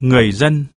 người dân.